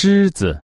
狮子。